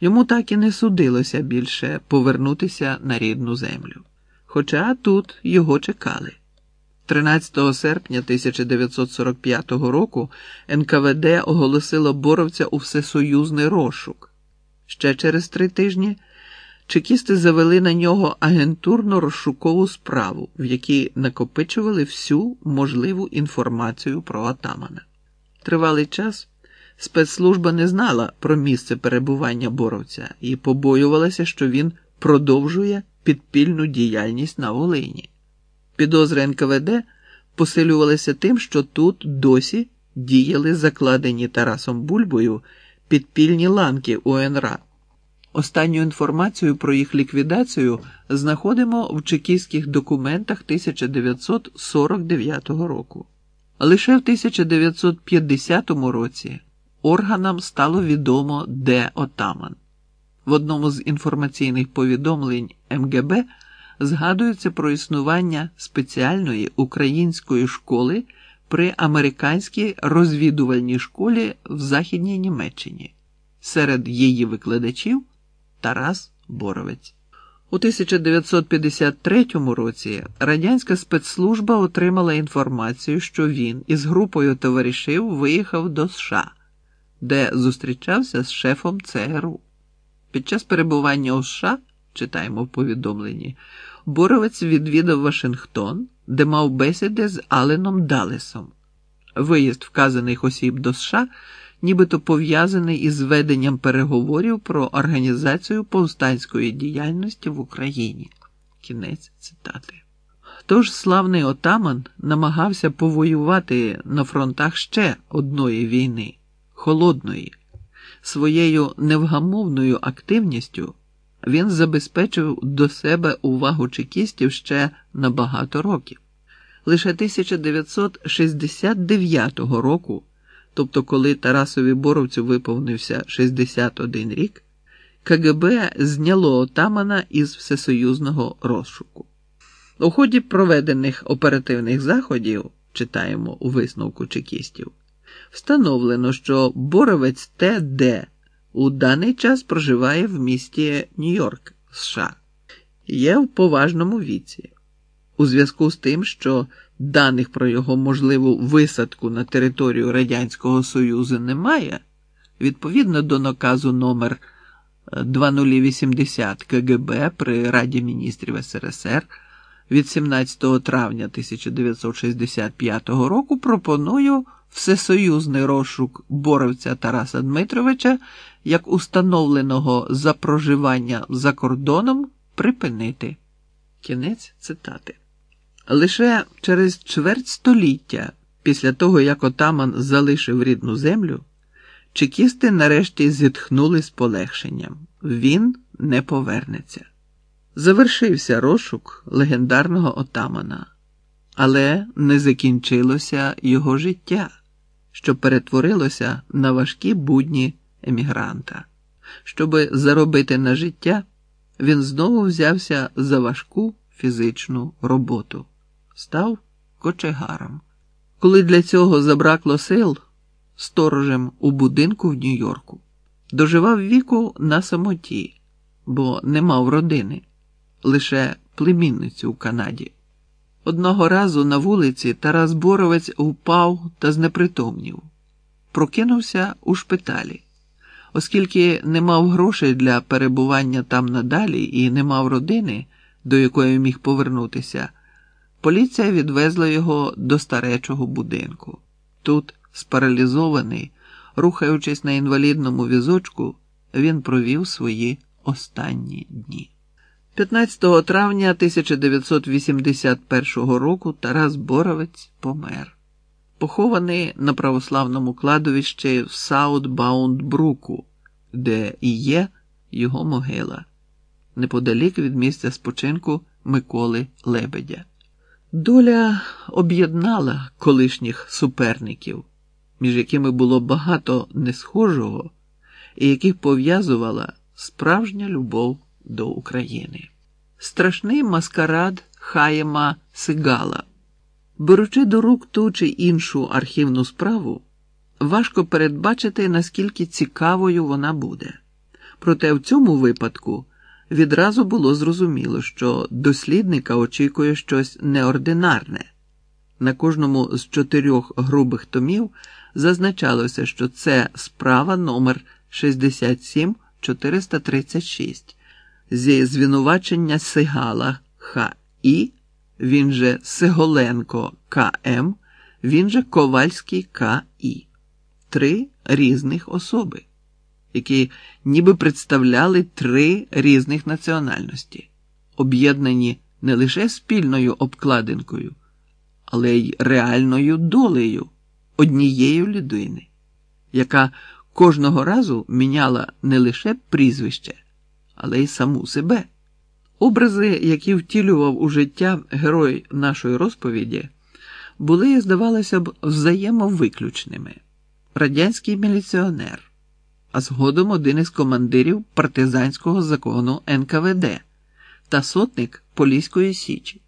Йому так і не судилося більше повернутися на рідну землю. Хоча тут його чекали. 13 серпня 1945 року НКВД оголосило боровця у всесоюзний розшук. Ще через три тижні чекісти завели на нього агентурно розшукову справу, в якій накопичували всю можливу інформацію про отамана. Тривалий час спецслужба не знала про місце перебування боровця і побоювалася, що він продовжує підпільну діяльність на Волині. Підозри НКВД посилювалися тим, що тут досі діяли закладені Тарасом Бульбою підпільні ланки УНРА. Останню інформацію про їх ліквідацію знаходимо в чекістських документах 1949 року. Лише в 1950 році органам стало відомо, де отаман. В одному з інформаційних повідомлень МГБ згадується про існування спеціальної української школи при американській розвідувальній школі в Західній Німеччині. Серед її викладачів Тарас Боровець. У 1953 році радянська спецслужба отримала інформацію, що він із групою товаришів виїхав до США, де зустрічався з шефом ЦРУ. Під час перебування у США, читаємо в повідомленні, Боровець відвідав Вашингтон, де мав бесіди з Аленом Далесом. Виїзд вказаних осіб до США нібито пов'язаний із веденням переговорів про організацію повстанської діяльності в Україні. Кінець цитати. Тож славний отаман намагався повоювати на фронтах ще одної війни холодної. Своєю невгамовною активністю він забезпечив до себе увагу чекістів ще на багато років. Лише 1969 року, тобто коли Тарасові Боровцю виповнився 61 рік, КГБ зняло отамана із всесоюзного розшуку. У ході проведених оперативних заходів, читаємо у висновку чекістів, встановлено, що Боровець Т.Д. у даний час проживає в місті Нью-Йорк, США, є в поважному віці. У зв'язку з тим, що даних про його можливу висадку на територію Радянського Союзу немає, відповідно до наказу номер 2080 КГБ при Раді міністрів СРСР від 17 травня 1965 року пропоную всесоюзний розшук боровця Тараса Дмитровича як установленого за проживання за кордоном припинити. Кінець цитати. Лише через чверть століття після того, як отаман залишив рідну землю, чекісти нарешті зітхнули з полегшенням. Він не повернеться. Завершився розшук легендарного отамана, але не закінчилося його життя, що перетворилося на важкі будні емігранта. Щоби заробити на життя, він знову взявся за важку фізичну роботу, став кочегаром. Коли для цього забракло сил, сторожем у будинку в Нью-Йорку, доживав віку на самоті, бо не мав родини, лише племінницю у Канаді. Одного разу на вулиці Тарас Боровець впав та знепритомнів, прокинувся у шпиталі. Оскільки не мав грошей для перебування там надалі і не мав родини, до якої міг повернутися, поліція відвезла його до старечого будинку. Тут, спаралізований, рухаючись на інвалідному візочку, він провів свої останні дні. 15 травня 1981 року Тарас Боровець помер, похований на православному кладовищі в Саутбаунд-Бруку, де і є його могила, неподалік від місця спочинку Миколи Лебедя. Доля об'єднала колишніх суперників, між якими було багато несхожого і яких пов'язувала справжня любов до України. Страшний маскарад Хаєма Сигала. Беручи до рук ту чи іншу архівну справу, важко передбачити, наскільки цікавою вона буде. Проте в цьому випадку відразу було зрозуміло, що дослідника очікує щось неординарне. На кожному з чотирьох грубих томів зазначалося, що це справа номер 67436 зі звинувачення Сигала Х.І., він же Сиголенко К.М., він же Ковальський К.І. Три різних особи, які ніби представляли три різних національності, об'єднані не лише спільною обкладинкою, але й реальною долею однієї людини, яка кожного разу міняла не лише прізвище, але й саму себе. Образи, які втілював у життя герой нашої розповіді, були, здавалося б, взаємовиключними. Радянський міліціонер, а згодом один із командирів партизанського закону НКВД та сотник Поліської Січі.